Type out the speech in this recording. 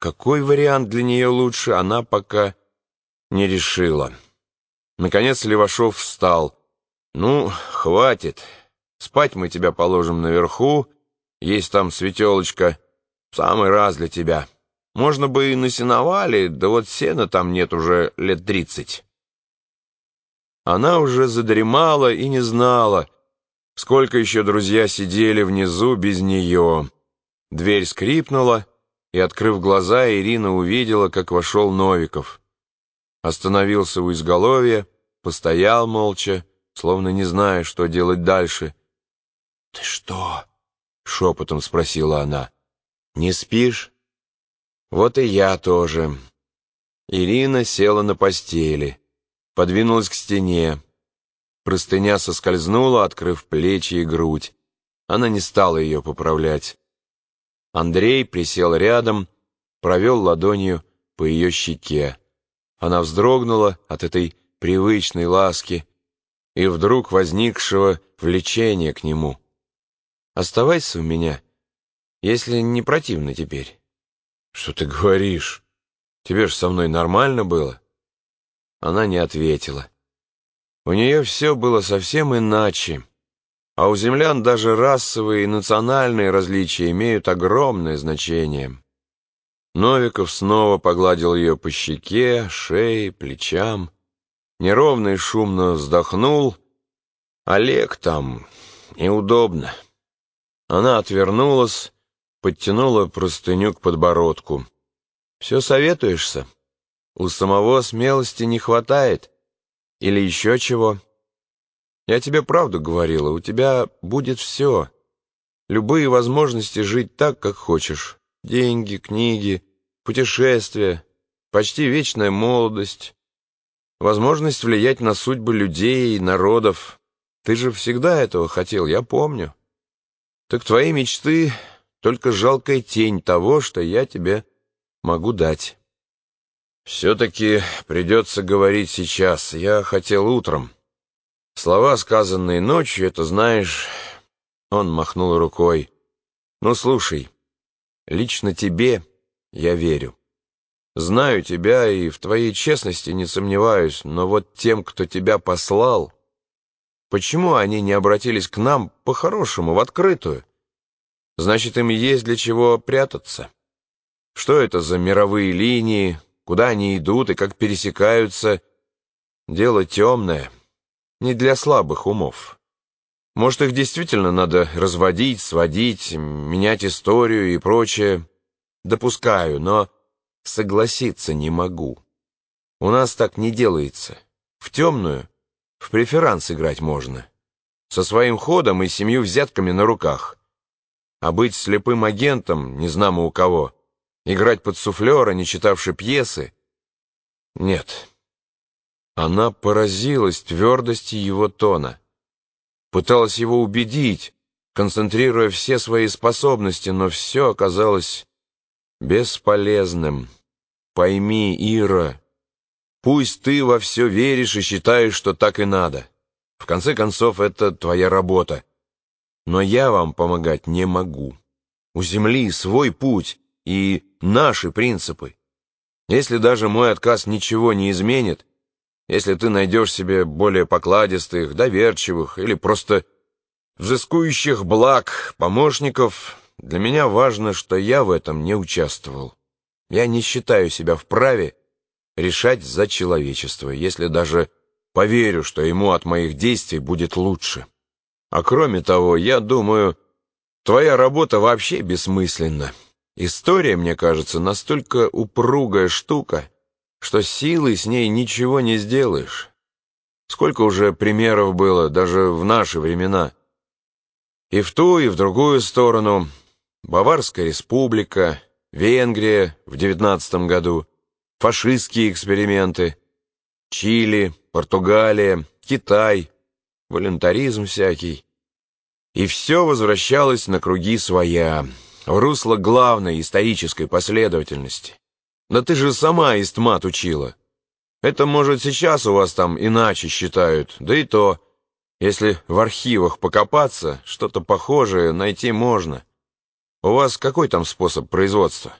какой вариант для нее лучше, она пока не решила. Наконец Левашов встал. «Ну, хватит. Спать мы тебя положим наверху. Есть там светелочка. Самый раз для тебя. Можно бы и на сеновале, да вот сена там нет уже лет тридцать». Она уже задремала и не знала, сколько еще друзья сидели внизу без нее. Дверь скрипнула, и, открыв глаза, Ирина увидела, как вошел Новиков. Остановился у изголовья, постоял молча, словно не зная, что делать дальше. «Ты что?» — шепотом спросила она. «Не спишь?» «Вот и я тоже». Ирина села на постели, подвинулась к стене. Простыня соскользнула, открыв плечи и грудь. Она не стала ее поправлять. Андрей присел рядом, провел ладонью по ее щеке. Она вздрогнула от этой привычной ласки и вдруг возникшего влечения к нему. «Оставайся у меня, если не противно теперь». «Что ты говоришь? Тебе ж со мной нормально было?» Она не ответила. У нее все было совсем иначе. А у землян даже расовые и национальные различия имеют огромное значение. Новиков снова погладил ее по щеке, шее, плечам. Неровно и шумно вздохнул. Олег там неудобно. Она отвернулась, подтянула простыню к подбородку. «Все советуешься? У самого смелости не хватает? Или еще чего?» Я тебе правду говорила, у тебя будет все. Любые возможности жить так, как хочешь. Деньги, книги, путешествия, почти вечная молодость. Возможность влиять на судьбы людей и народов. Ты же всегда этого хотел, я помню. Так твои мечты — только жалкая тень того, что я тебе могу дать. Все-таки придется говорить сейчас. Я хотел утром. Слова, сказанные ночью, это знаешь...» Он махнул рукой. «Ну, слушай, лично тебе я верю. Знаю тебя и в твоей честности не сомневаюсь, но вот тем, кто тебя послал, почему они не обратились к нам по-хорошему, в открытую? Значит, им есть для чего прятаться. Что это за мировые линии, куда они идут и как пересекаются? Дело темное» не для слабых умов. Может, их действительно надо разводить, сводить, менять историю и прочее. Допускаю, но согласиться не могу. У нас так не делается. В темную в преферанс играть можно. Со своим ходом и семью взятками на руках. А быть слепым агентом, не знамо у кого, играть под суфлера, не читавши пьесы, нет. Она поразилась твердости его тона. Пыталась его убедить, концентрируя все свои способности, но все оказалось бесполезным. Пойми, Ира, пусть ты во все веришь и считаешь, что так и надо. В конце концов, это твоя работа. Но я вам помогать не могу. У Земли свой путь и наши принципы. Если даже мой отказ ничего не изменит, если ты найдешь себе более покладистых, доверчивых или просто взыскующих благ помощников, для меня важно, что я в этом не участвовал. Я не считаю себя вправе решать за человечество, если даже поверю, что ему от моих действий будет лучше. А кроме того, я думаю, твоя работа вообще бессмысленна. История, мне кажется, настолько упругая штука, что силой с ней ничего не сделаешь. Сколько уже примеров было, даже в наши времена. И в ту, и в другую сторону. Баварская республика, Венгрия в девятнадцатом году, фашистские эксперименты, Чили, Португалия, Китай, волонтаризм всякий. И все возвращалось на круги своя, в русло главной исторической последовательности. Да ты же сама истмат учила. Это, может, сейчас у вас там иначе считают, да и то, если в архивах покопаться, что-то похожее найти можно. У вас какой там способ производства?